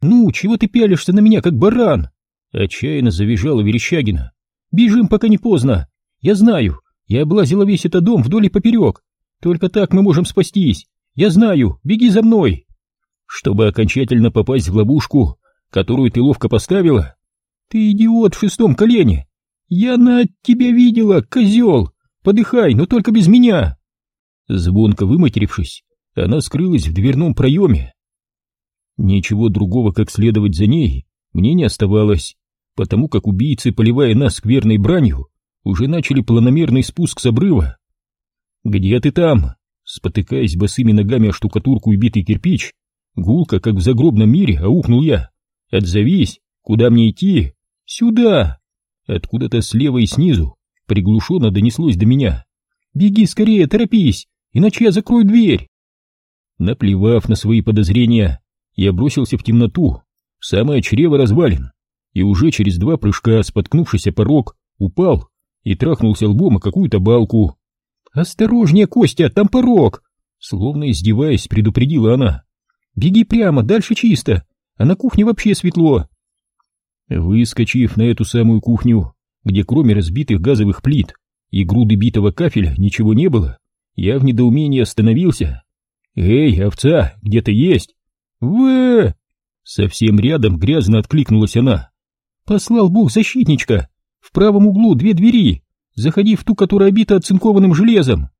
«Ну, чего ты пялишься на меня, как баран?» Отчаянно завизжала Верещагина. «Бежим, пока не поздно. Я знаю, я облазила весь этот дом вдоль и поперек. Только так мы можем спастись. Я знаю, беги за мной!» «Чтобы окончательно попасть в ловушку, которую ты ловко поставила?» «Ты идиот в шестом колене! Я на тебя видела, козел! Подыхай, но только без меня!» Звонко выматерившись, она скрылась в дверном проеме. Ничего другого, как следовать за ней, мне не оставалось, потому как убийцы, поливая нас скверной бранью, уже начали планомерный спуск с обрыва. «Где ты там?» Спотыкаясь босыми ногами о штукатурку и битый кирпич, гулко, как в загробном мире, аукнул я. «Отзовись! Куда мне идти?» «Сюда!» Откуда-то слева и снизу приглушенно донеслось до меня. «Беги скорее, торопись, иначе я закрою дверь!» Наплевав на свои подозрения, я бросился в темноту, в самое чрево развалин, и уже через два прыжка, споткнувшись о порог, упал и трахнулся лбом о какую-то балку. «Осторожнее, Костя, там порог!» Словно издеваясь, предупредила она. «Беги прямо, дальше чисто, а на кухне вообще светло!» Выскочив на эту самую кухню, где кроме разбитых газовых плит и груды битого кафеля ничего не было, я в недоумении остановился. «Эй, овца, где ты есть?» В Совсем рядом грязно откликнулась она. «Послал бог защитничка! В правом углу две двери! Заходи в ту, которая обита оцинкованным железом!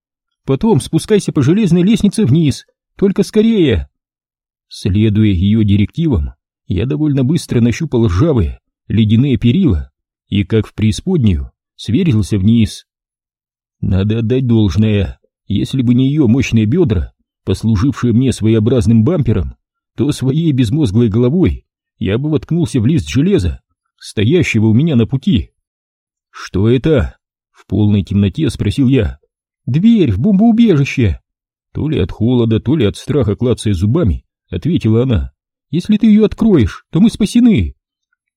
Потом спускайся по железной лестнице вниз! Только скорее!» Следуя ее директивам, я довольно быстро нащупал ржавые, ледяные перила и, как в преисподнюю, сверился вниз. Надо отдать должное, если бы не ее мощные бедра, послужившие мне своеобразным бампером, то своей безмозглой головой я бы воткнулся в лист железа, стоящего у меня на пути. «Что это?» — в полной темноте спросил я. «Дверь в бомбоубежище!» То ли от холода, то ли от страха клацая зубами, ответила она. Если ты ее откроешь, то мы спасены.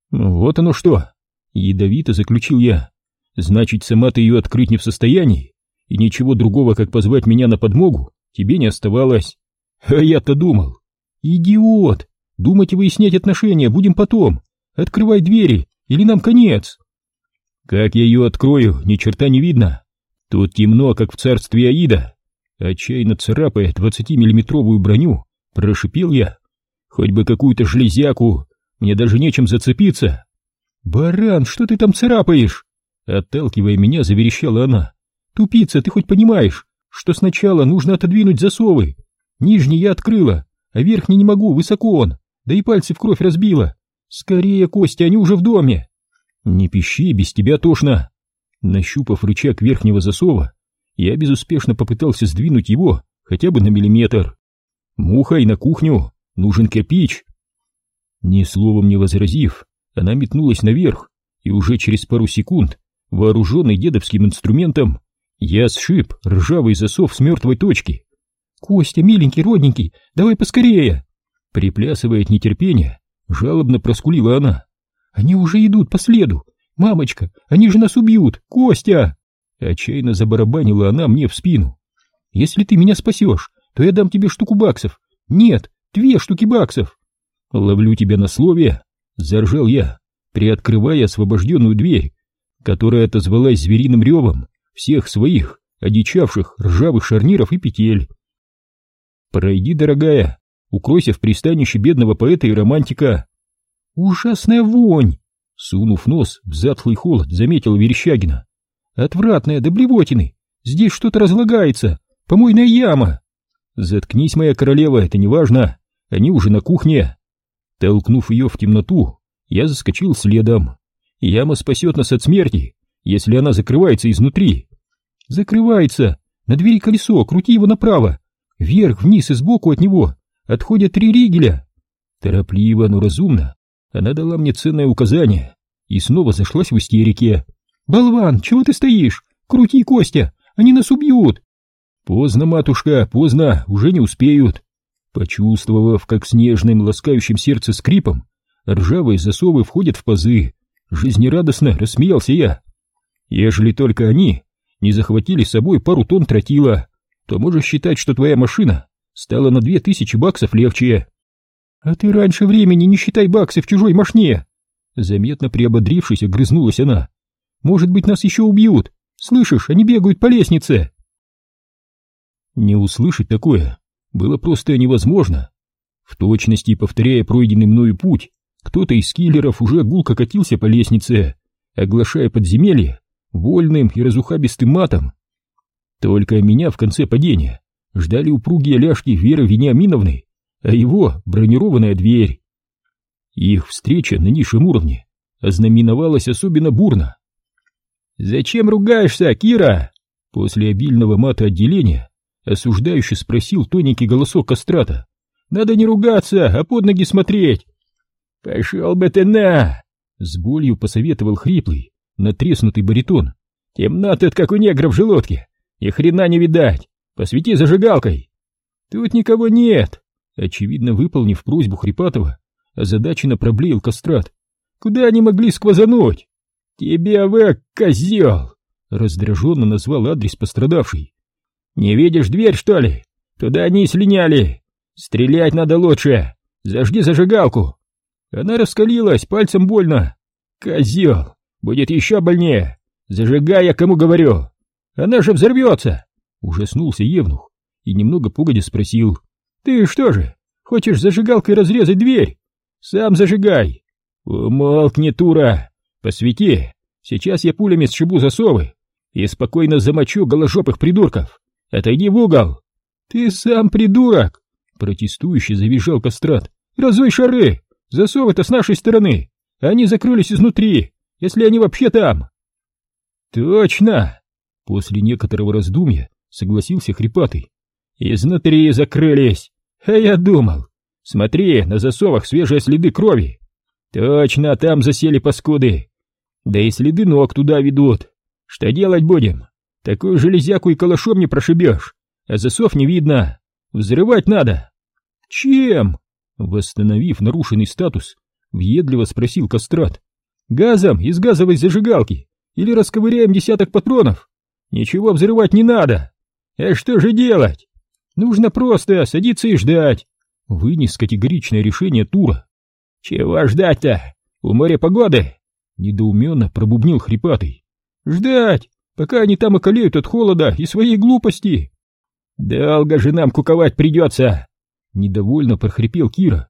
Вот оно что. Ядовито заключил я. Значит, сама ты ее открыть не в состоянии, и ничего другого, как позвать меня на подмогу, тебе не оставалось. А я-то думал. Идиот! Думать и выяснять отношения будем потом. Открывай двери, или нам конец. Как я ее открою, ни черта не видно. Тут темно, как в царстве Аида. Отчаянно царапая двадцатимиллиметровую броню, прошипел я. Хоть бы какую-то железяку, мне даже нечем зацепиться. Баран, что ты там царапаешь? Отталкивая меня, заверещала она. Тупица, ты хоть понимаешь, что сначала нужно отодвинуть засовы? Нижний я открыла, а верхний не могу, высоко он, да и пальцы в кровь разбила. Скорее, Костя, они уже в доме. Не пищи, без тебя тошно. Нащупав рычаг верхнего засова, я безуспешно попытался сдвинуть его хотя бы на миллиметр. Муха и на кухню, Нужен кирпич. Ни словом не возразив, она метнулась наверх, и уже через пару секунд, вооруженный дедовским инструментом, я сшиб ржавый засов с мертвой точки. «Костя, миленький, родненький, давай поскорее!» Приплясывая от нетерпения, жалобно проскулила она. «Они уже идут по следу! Мамочка, они же нас убьют! Костя!» Отчаянно забарабанила она мне в спину. «Если ты меня спасешь, то я дам тебе штуку баксов. Нет, Две штуки баксов. Ловлю тебя на слове, заржал я, приоткрывая освобожденную дверь, которая отозвалась звериным ревом всех своих одичавших ржавых шарниров и петель. Пройди, дорогая, укройся в пристанище бедного поэта и романтика. Ужасная вонь! Сунув нос в затхлый холод, заметила Верещагина. Отвратная до блевотины! Здесь что-то разлагается! Помойная яма! Заткнись, моя королева, это не важно. Они уже на кухне. Толкнув ее в темноту, я заскочил следом. Яма спасет нас от смерти, если она закрывается изнутри. Закрывается. На двери колесо, крути его направо. Вверх, вниз и сбоку от него отходят три ригеля. Торопливо, но разумно. Она дала мне ценное указание и снова зашлась в истерике. «Болван, чего ты стоишь? Крути, Костя, они нас убьют!» «Поздно, матушка, поздно, уже не успеют. Почувствовав, как снежным ласкающим сердце скрипом ржавые засовы входят в пазы, жизнерадостно рассмеялся я. Ежели только они не захватили с собой пару тонн тротила, то можешь считать, что твоя машина стала на две тысячи баксов легче. А ты раньше времени не считай баксы в чужой мошне. Заметно приободрившись, огрызнулась она. Может быть, нас еще убьют. Слышишь, они бегают по лестнице. Не услышать такое было просто невозможно. В точности повторяя пройденный мною путь, кто-то из киллеров уже гулко катился по лестнице, оглашая подземелье вольным и разухабистым матом. Только меня в конце падения ждали упругие ляжки Веры Вениаминовны, а его бронированная дверь. Их встреча на низшем уровне ознаменовалась особенно бурно. «Зачем ругаешься, Кира?» После обильного мата отделения осуждающе спросил тоненький голосок кастрата. «Надо не ругаться, а под ноги смотреть!» «Пошел бы ты на!» С болью посоветовал хриплый, натреснутый баритон. «Темно тут, как у негра в желудке, и хрена не видать! Посвети зажигалкой!» «Тут никого нет!» Очевидно, выполнив просьбу Хрипатова, озадаченно проблеял кастрат. «Куда они могли сквозануть?» «Тебя вы, козел!» Раздраженно назвал адрес пострадавший. «Не видишь дверь, что ли? Туда они и слиняли! Стрелять надо лучше! Зажги зажигалку!» Она раскалилась, пальцем больно. «Козел! Будет еще больнее! Зажигай, я кому говорю! Она же взорвется!» Ужаснулся Евнух и немного погодя спросил. «Ты что же, хочешь зажигалкой разрезать дверь? Сам зажигай!» «Умолкни, Тура! Посвети! Сейчас я пулями сшибу засовы и спокойно замочу голожопых придурков! Отойди в угол!» «Ты сам придурок!» Протестующий завизжал Кастрат. «Разуй шары! Засовы-то с нашей стороны! Они закрылись изнутри, если они вообще там!» «Точно!» После некоторого раздумья согласился Хрипатый. «Изнутри закрылись! А я думал! Смотри, на засовах свежие следы крови! Точно, там засели паскуды! Да и следы ног туда ведут! Что делать будем? Такую железяку и калашом не прошибешь, а засов не видно! Взрывать надо!» «Чем?» Восстановив нарушенный статус, въедливо спросил Кастрат. «Газом из газовой зажигалки или расковыряем десяток патронов? Ничего взрывать не надо! А что же делать? Нужно просто садиться и ждать!» Вынес категоричное решение Тура. «Чего ждать-то? У моря погоды?» Недоуменно пробубнил хрипатый. «Ждать, пока они там околеют от холода и своей глупости!» «Долго же нам куковать придется!» Недовольно прохрипел Кира.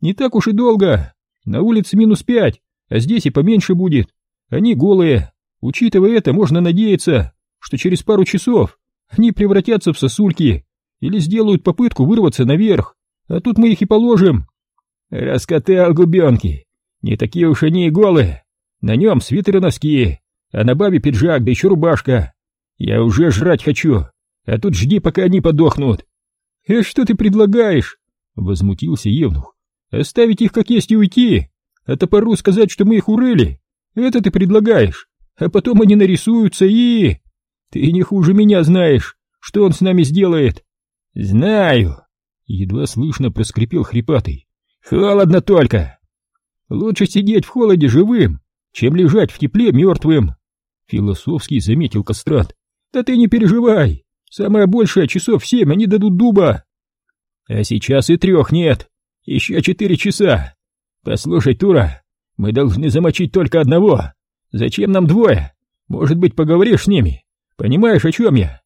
«Не так уж и долго. На улице минус пять, а здесь и поменьше будет. Они голые. Учитывая это, можно надеяться, что через пару часов они превратятся в сосульки или сделают попытку вырваться наверх, а тут мы их и положим». «Раскатал губенки. Не такие уж они и голые. На нем свитер и носки, а на бабе пиджак, да еще рубашка. Я уже жрать хочу, а тут жди, пока они подохнут. «Э, что ты предлагаешь?» — возмутился Евнух. «Оставить их как есть и уйти, а топору сказать, что мы их урыли. Это ты предлагаешь, а потом они нарисуются и... Ты не хуже меня знаешь, что он с нами сделает». «Знаю!» — едва слышно проскрипел хрипатый. «Холодно только!» «Лучше сидеть в холоде живым, чем лежать в тепле мертвым!» Философски заметил Кастрат. «Да ты не переживай, Самое большее часов семь они дадут дуба. А сейчас и трех нет. Еще четыре часа. Послушай, Тура, мы должны замочить только одного. Зачем нам двое? Может быть, поговоришь с ними? Понимаешь, о чем я?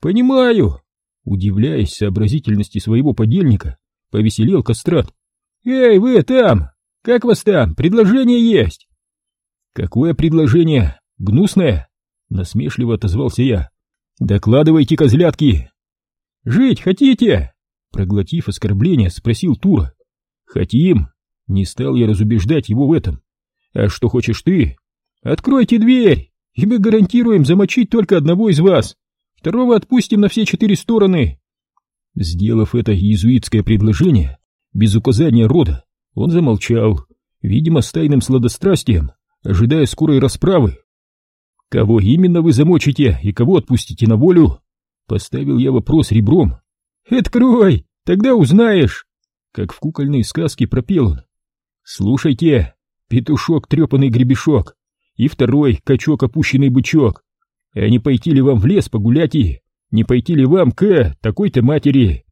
Понимаю. Удивляясь сообразительности своего подельника, повеселел Кастрат. Эй, вы там! Как вас там? Предложение есть. Какое предложение? Гнусное? Насмешливо отозвался я. «Докладывайте, козлятки!» «Жить хотите?» Проглотив оскорбление, спросил Тура. «Хотим!» Не стал я разубеждать его в этом. «А что хочешь ты?» «Откройте дверь, и мы гарантируем замочить только одного из вас. Второго отпустим на все четыре стороны». Сделав это иезуитское предложение, без указания рода, он замолчал, видимо, с тайным сладострастием, ожидая скорой расправы. «Кого именно вы замочите и кого отпустите на волю?» Поставил я вопрос ребром. «Открой, тогда узнаешь!» Как в кукольной сказке пропел он. «Слушайте, петушок трепанный гребешок, и второй качок опущенный бычок. А не пойти ли вам в лес погулять и не пойти ли вам к такой-то матери?»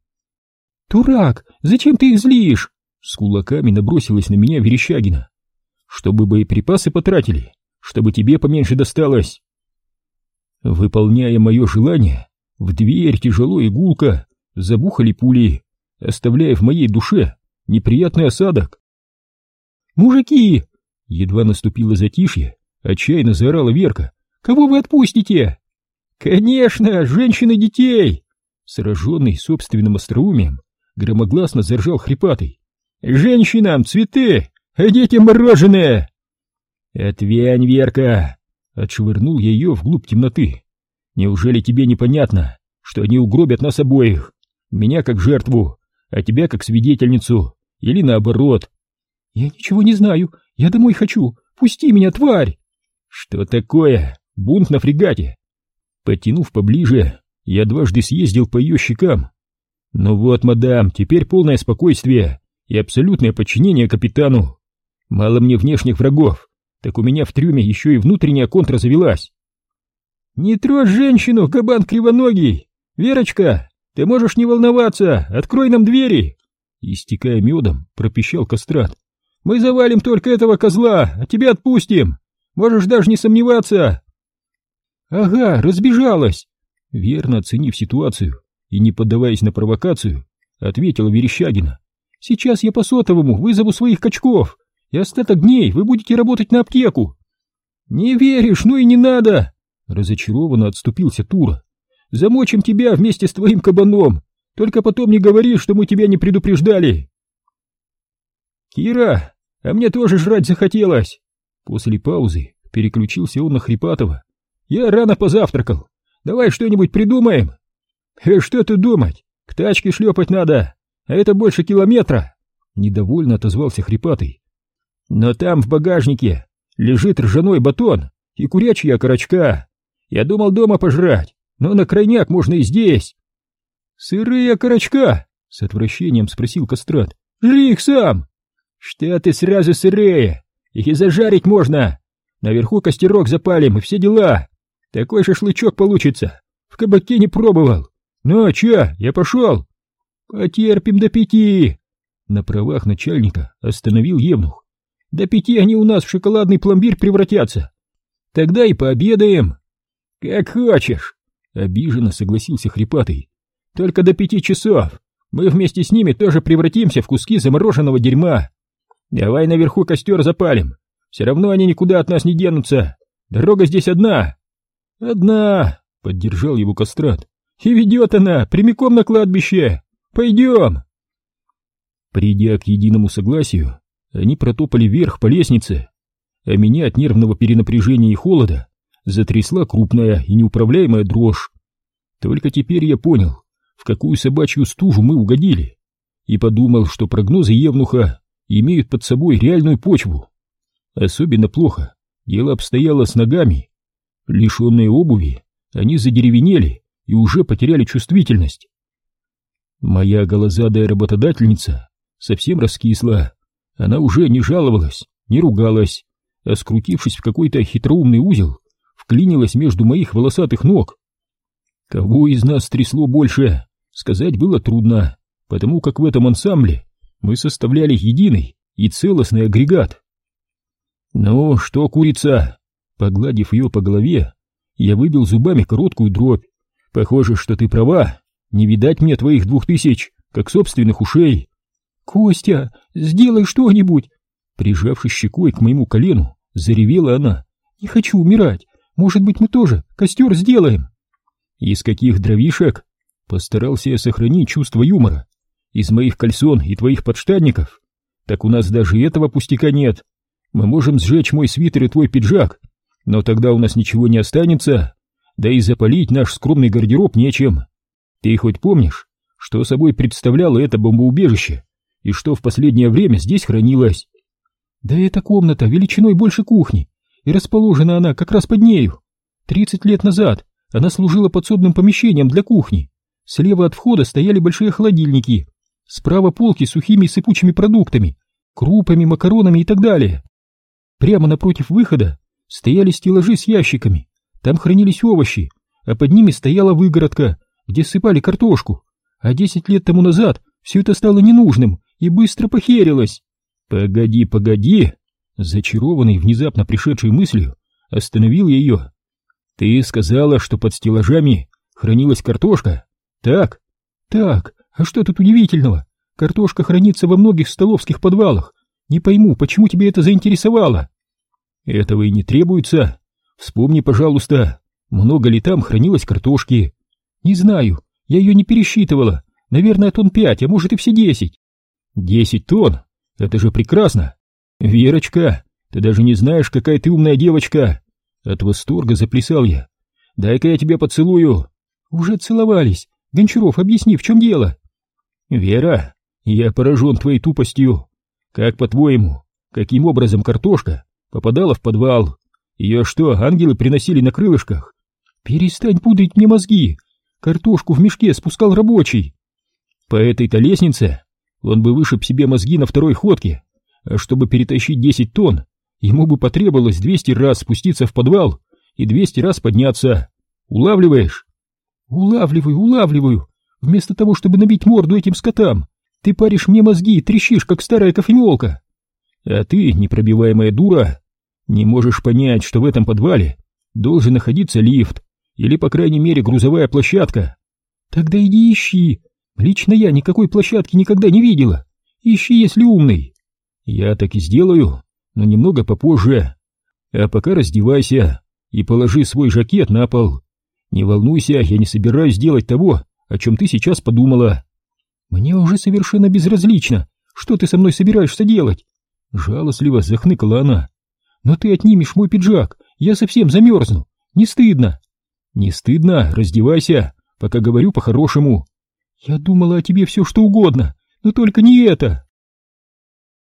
«Дурак, зачем ты их злишь?» С кулаками набросилась на меня Верещагина. Чтобы боеприпасы потратили, чтобы тебе поменьше досталось. Выполняя мое желание, в дверь тяжело и гулко забухали пули, оставляя в моей душе неприятный осадок. «Мужики!» — едва наступило затишье, отчаянно заорала Верка. «Кого вы отпустите?» «Конечно, женщин и детей!» Сраженный собственным остроумием, громогласно заржал хрипатый. «Женщинам цветы, а детям мороженое!» «Отвянь, Верка!» — отшвырнул я ее вглубь темноты. «Неужели тебе непонятно, что они угробят нас обоих? Меня как жертву, а тебя как свидетельницу, или наоборот?» «Я ничего не знаю, я домой хочу, пусти меня, тварь!» «Что такое? Бунт на фрегате?» Подтянув поближе, я дважды съездил по ее щекам. «Ну вот, мадам, теперь полное спокойствие и абсолютное подчинение капитану. Мало мне внешних врагов, так у меня в трюме еще и внутренняя контра завелась». «Не трожь женщину, кабан кривоногий! Верочка, ты можешь не волноваться, открой нам двери!» Истекая медом, пропищал кастрат. «Мы завалим только этого козла, а тебя отпустим! Можешь даже не сомневаться!» «Ага, разбежалась!» Верно оценив ситуацию и не поддаваясь на провокацию, ответила Верещагина. «Сейчас я по сотовому вызову своих качков, и остаток дней вы будете работать на аптеку». «Не веришь, ну и не надо!» Разочарованно отступился Тура. «Замочим тебя вместе с твоим кабаном, только потом не говори, что мы тебя не предупреждали!» «Кира, а мне тоже жрать захотелось!» После паузы переключился он на Хрипатова. «Я рано позавтракал, Давай что-нибудь придумаем. Э, что тут думать? К тачке шлепать надо, а это больше километра. Недовольно отозвался хрипатый. Но там в багажнике лежит ржаной батон и курячья окорочка. Я думал дома пожрать, но на крайняк можно и здесь. Сырые окорочка? С отвращением спросил Кастрат. Жри их сам. Что ты сразу сырые? Их и зажарить можно. Наверху костерок запалим и все дела. Такой шашлычок получится. В кабаке не пробовал. Ну, а чё, я пошел. Потерпим до пяти. На правах начальника остановил Евнух. До пяти они у нас в шоколадный пломбир превратятся. Тогда и пообедаем. Как хочешь. Обиженно согласился Хрипатый. Только до пяти часов. Мы вместе с ними тоже превратимся в куски замороженного дерьма. Давай наверху костер запалим. Все равно они никуда от нас не денутся. Дорога здесь одна. «Одна!» — поддержал его Кострат. «И ведет она прямиком на кладбище! Пойдем!» Придя к единому согласию, они протопали вверх по лестнице, а меня от нервного перенапряжения и холода затрясла крупная и неуправляемая дрожь. Только теперь я понял, в какую собачью стужу мы угодили, и подумал, что прогнозы Евнуха имеют под собой реальную почву. Особенно плохо дело обстояло с ногами, Лишенные обуви, они задеревенели и уже потеряли чувствительность. Моя голозадая работодательница совсем раскисла. Она уже не жаловалась, не ругалась, а скрутившись в какой-то хитроумный узел, вклинилась между моих волосатых ног. Кого из нас трясло больше, сказать было трудно, потому как в этом ансамбле мы составляли единый и целостный агрегат. «Ну, что, курица, Погладив ее по голове, я выбил зубами короткую дробь. Похоже, что ты права. Не видать мне твоих двух тысяч, как собственных ушей. Костя, сделай что-нибудь. Прижавшись щекой к моему колену, заревела она. Не хочу умирать. Может быть, мы тоже костер сделаем. Из каких дровишек? Постарался я сохранить чувство юмора. Из моих кальсон и твоих подштанников. Так у нас даже этого пустяка нет. Мы можем сжечь мой свитер и твой пиджак, но тогда у нас ничего не останется, да и запалить наш скромный гардероб нечем. Ты хоть помнишь, что собой представляло это бомбоубежище и что в последнее время здесь хранилось? Да эта комната величиной больше кухни, и расположена она как раз под нею. Тридцать лет назад она служила подсобным помещением для кухни. Слева от входа стояли большие холодильники, справа полки с сухими и сыпучими продуктами, крупами, макаронами и так далее. Прямо напротив выхода стояли стеллажи с ящиками, там хранились овощи, а под ними стояла выгородка, где сыпали картошку. А десять лет тому назад все это стало ненужным, и быстро похерилась. Погоди, погоди. Зачарованный внезапно пришедшей мыслью, остановил ее. Ты сказала, что под стеллажами хранилась картошка? Так? Так, а что тут удивительного? Картошка хранится во многих столовских подвалах. Не пойму, почему тебе это заинтересовало? Этого и не требуется. Вспомни, пожалуйста, много ли там хранилось картошки? Не знаю, я ее не пересчитывала. Наверное, тонн пять, а может и все десять. Десять тонн? Это же прекрасно. Верочка, ты даже не знаешь, какая ты умная девочка. От восторга заплясал я. Дай-ка я тебя поцелую. Уже целовались. Гончаров, объясни, в чем дело? Вера, я поражен твоей тупостью. Как по-твоему, каким образом картошка попадала в подвал? Ее что, ангелы приносили на крылышках? Перестань пудрить мне мозги. Картошку в мешке спускал рабочий. По этой-то лестнице он бы вышиб себе мозги на второй ходке, а чтобы перетащить 10 тонн, ему бы потребовалось 200 раз спуститься в подвал и 200 раз подняться. Улавливаешь? Улавливаю, улавливаю. Вместо того, чтобы набить морду этим скотам, ты паришь мне мозги и трещишь, как старая кофемолка. А ты, непробиваемая дура, не можешь понять, что в этом подвале должен находиться лифт или, по крайней мере, грузовая площадка. Тогда иди ищи. Лично я никакой площадки никогда не видела. Ищи, если умный. Я так и сделаю, но немного попозже. А пока раздевайся и положи свой жакет на пол. Не волнуйся, я не собираюсь делать того, о чем ты сейчас подумала. Мне уже совершенно безразлично, что ты со мной собираешься делать. Жалостливо захныкала она. Но ты отнимешь мой пиджак, я совсем замерзну. Не стыдно. Не стыдно, раздевайся, пока говорю по-хорошему. Я думала о тебе все, что угодно, но только не это.